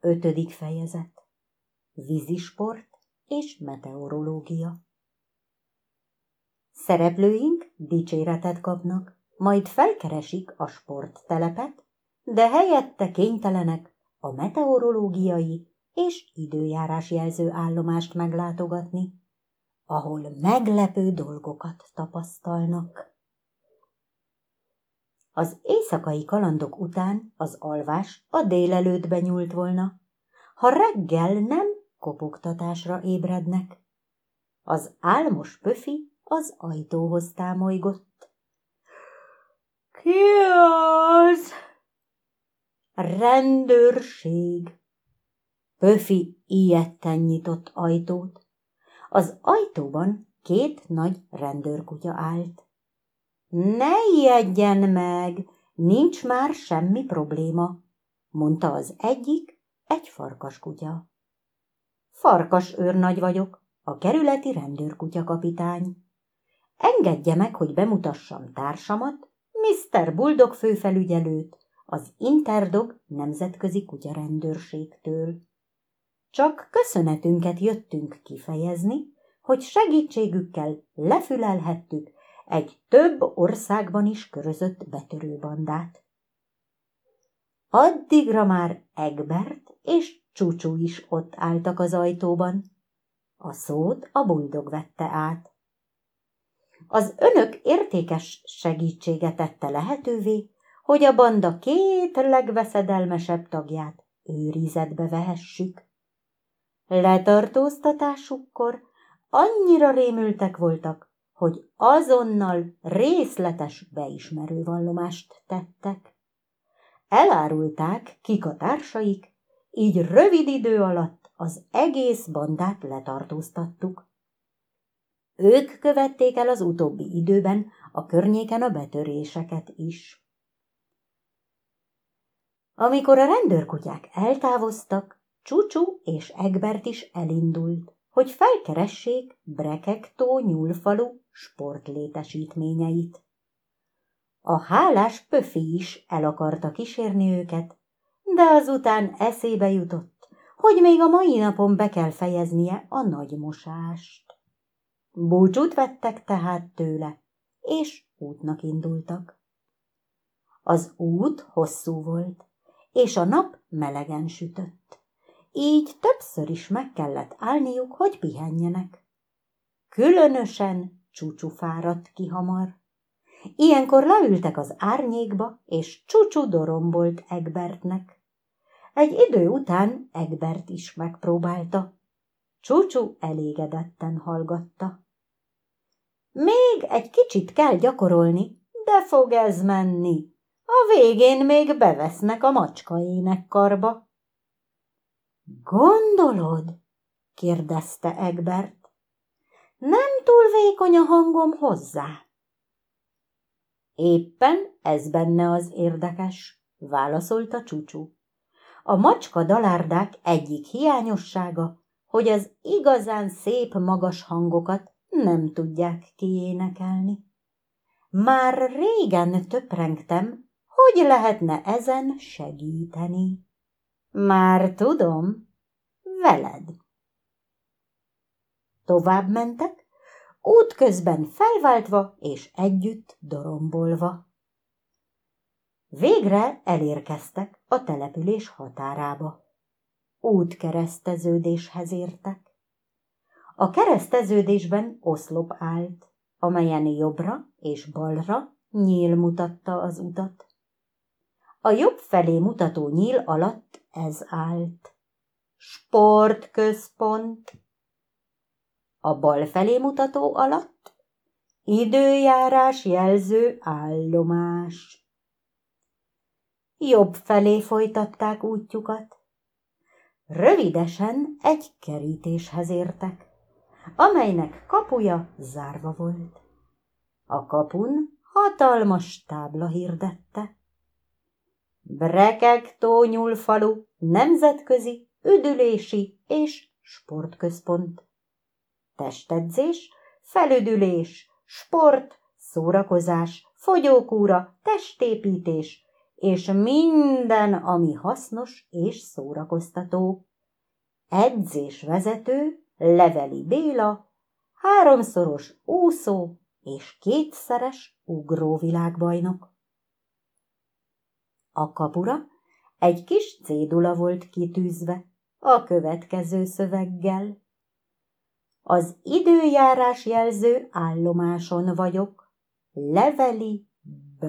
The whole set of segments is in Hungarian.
Ötödik fejezet Vízisport és meteorológia Szereplőink dicséretet kapnak, majd felkeresik a sporttelepet, de helyette kénytelenek a meteorológiai és időjárásjelző állomást meglátogatni, ahol meglepő dolgokat tapasztalnak. Az éjszakai kalandok után az alvás a délelőttbe nyúlt volna, ha reggel nem kopogtatásra ébrednek. Az álmos pöfi az ajtóhoz támolygott. Ki az? Rendőrség. Pöfi ilyetten nyitott ajtót. Az ajtóban két nagy rendőrkutya állt. Ne ijedjen meg, nincs már semmi probléma, mondta az egyik, egy farkas kutya. Farkas őrnagy vagyok, a kerületi rendőrkutya kapitány. Engedje meg, hogy bemutassam társamat, Mr. Bulldog főfelügyelőt, az Interdog nemzetközi kutyarendőrségtől. Csak köszönetünket jöttünk kifejezni, hogy segítségükkel lefülelhettük egy több országban is körözött betörőbandát. Addigra már Egbert és Csúcsú is ott álltak az ajtóban. A szót a buldog vette át. Az önök értékes segítsége tette lehetővé, hogy a banda két legveszedelmesebb tagját őrizetbe vehessük. Letartóztatásukkor annyira rémültek voltak, hogy azonnal részletes beismerő vallomást tettek. Elárulták, kik a társaik, így rövid idő alatt az egész bandát letartóztattuk. Ők követték el az utóbbi időben a környéken a betöréseket is. Amikor a rendőrkutyák eltávoztak, Csúcsú és Egbert is elindult hogy felkeressék Brekektó nyúlfalu sportlétesítményeit. A hálás pöfi is el akarta kísérni őket, de azután eszébe jutott, hogy még a mai napon be kell fejeznie a nagy mosást. Búcsút vettek tehát tőle, és útnak indultak. Az út hosszú volt, és a nap melegen sütött így többször is meg kellett állniuk, hogy pihenjenek. Különösen csúcsú fáradt ki hamar. Ilyenkor leültek az árnyékba, és csúcsú dorombolt Egbertnek. Egy idő után Egbert is megpróbálta. Csúcsú elégedetten hallgatta. Még egy kicsit kell gyakorolni, de fog ez menni. A végén még bevesznek a macska énekkarba. Gondolod? kérdezte Egbert. Nem túl vékony a hangom hozzá. Éppen ez benne az érdekes, válaszolta Csúcsú. A macska dalárdák egyik hiányossága, hogy az igazán szép magas hangokat nem tudják kiénekelni. Már régen töprengtem, hogy lehetne ezen segíteni. Már tudom, veled. Tovább mentek, útközben felváltva és együtt dorombolva. Végre elérkeztek a település határába. Útkereszteződéshez értek. A kereszteződésben oszlop állt, amelyen jobbra és balra nyíl mutatta az utat. A jobb felé mutató nyíl alatt ez állt. Sportközpont. A bal felé mutató alatt időjárás jelző állomás. Jobb felé folytatták útjukat. Rövidesen egy kerítéshez értek, amelynek kapuja zárva volt. A kapun hatalmas tábla hirdette. Brekek-Tónyul falu nemzetközi üdülési és sportközpont. Testedzés, felüdülés, sport, szórakozás, fogyókúra, testépítés, és minden, ami hasznos és szórakoztató. Edzésvezető Leveli Béla, háromszoros úszó és kétszeres ugróvilágbajnok. A kapura egy kis cédula volt kitűzve a következő szöveggel. Az időjárás jelző állomáson vagyok. Leveli B.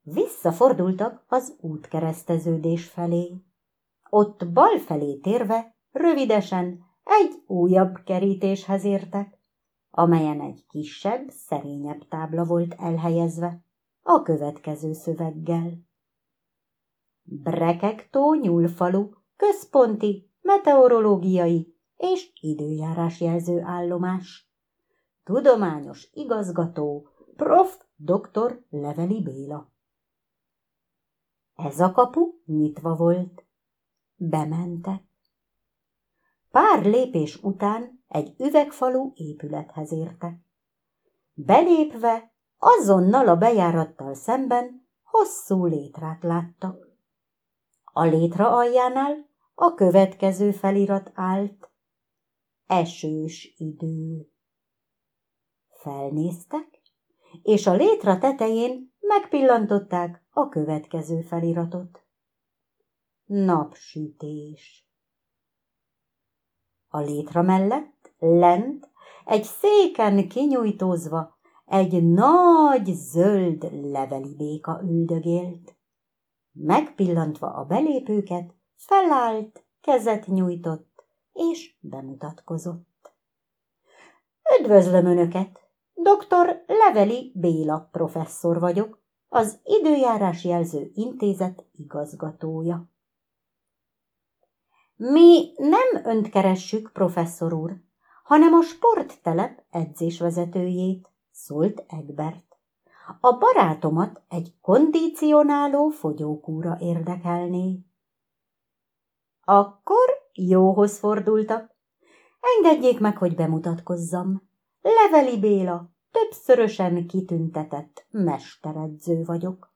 Visszafordultak az útkereszteződés felé. Ott bal felé térve, rövidesen egy újabb kerítéshez értek, amelyen egy kisebb, szerényebb tábla volt elhelyezve a következő szöveggel. Brekektó nyúlfalu központi meteorológiai és időjárásjelző állomás. Tudományos igazgató prof. dr. Leveli Béla. Ez a kapu nyitva volt. Bementek. Pár lépés után egy üvegfalú épülethez értek. Belépve azonnal a bejárattal szemben hosszú létrát láttak. A létra aljánál a következő felirat állt. Esős idő. Felnéztek, és a létra tetején megpillantották a következő feliratot. Napsütés. A létra mellett, lent, egy széken kinyújtózva, egy nagy zöld leveli béka üldögélt. Megpillantva a belépőket, felállt, kezet nyújtott, és bemutatkozott. Üdvözlöm Önöket! Dr. Leveli Béla professzor vagyok, az Időjárás Jelző Intézet igazgatója. Mi nem önt keressük, professzor úr, hanem a sporttelep edzésvezetőjét, szólt Egbert. A barátomat egy kondicionáló fogyókúra érdekelné. Akkor jóhoz fordultak. Engedjék meg, hogy bemutatkozzam. Leveli Béla, többszörösen kitüntetett mesteredző vagyok.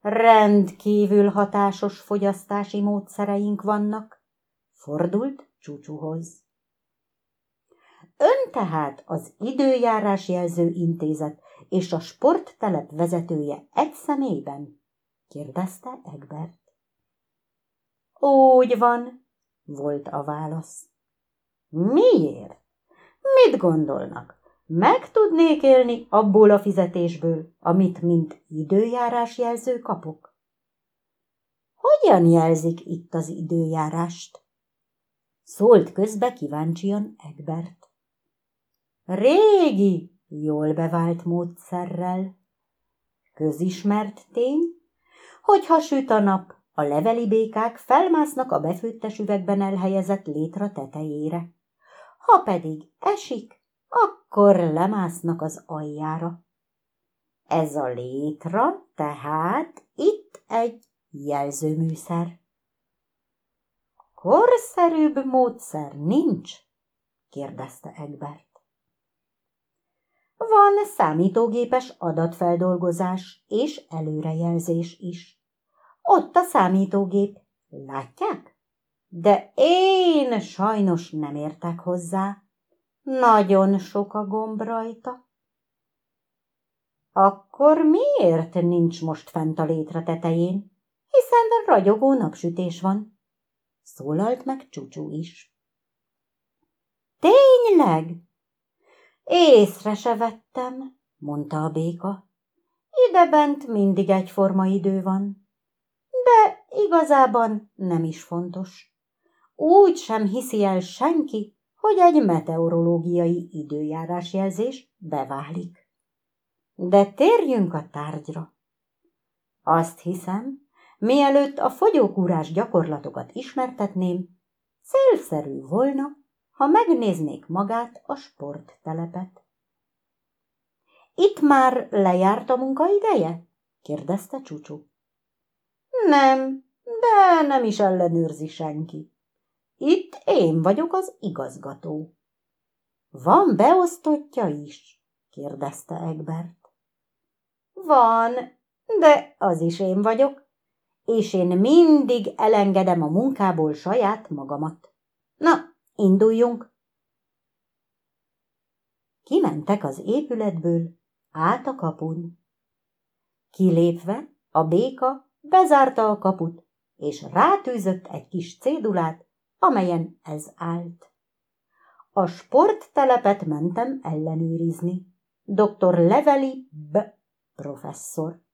Rendkívül hatásos fogyasztási módszereink vannak, fordult Csúcsúhoz. Ön tehát az időjárás jelző intézet és a sporttelep vezetője egy személyben? kérdezte Egbert. Úgy van, volt a válasz. Miért? Mit gondolnak? Meg tudnék élni abból a fizetésből, amit mint időjárás jelző kapok? Hogyan jelzik itt az időjárást? Szólt közbe kíváncsian Egbert. Régi, jól bevált módszerrel. Közismert tény, hogy ha süt a nap, a leveli békák felmásznak a befőttes üvegben elhelyezett létra tetejére. Ha pedig esik, akkor lemásznak az aljára. Ez a létra tehát itt egy jelzőműszer. Korszerűbb módszer nincs? kérdezte Egbert. Van számítógépes adatfeldolgozás és előrejelzés is. Ott a számítógép. Látják? De én sajnos nem értek hozzá. Nagyon sok a gomb rajta. Akkor miért nincs most fent a létre tetején? Hiszen ragyogó napsütés van. Szólalt meg Csúcsú is. Tényleg? Észre se vettem, mondta a béka. Idebent mindig egyforma idő van de igazában nem is fontos. Úgy sem hiszi el senki, hogy egy meteorológiai időjárásjelzés beválik. De térjünk a tárgyra. Azt hiszem, mielőtt a fogyókúrás gyakorlatokat ismertetném, célszerű volna, ha megnéznék magát a sporttelepet. Itt már lejárt a munkaideje? kérdezte Csúcsú. Nem, de nem is ellenőrzi senki. Itt én vagyok az igazgató. Van beosztottja is? kérdezte Egbert. Van, De az is én vagyok, és én mindig elengedem a munkából saját magamat. Na, induljunk! Kimentek az épületből, át a kapun. Kilépve, a béka bezárta a kaput, és rátűzött egy kis cédulát, amelyen ez állt. A sporttelepet mentem ellenőrizni. Dr. Leveli B. professzor.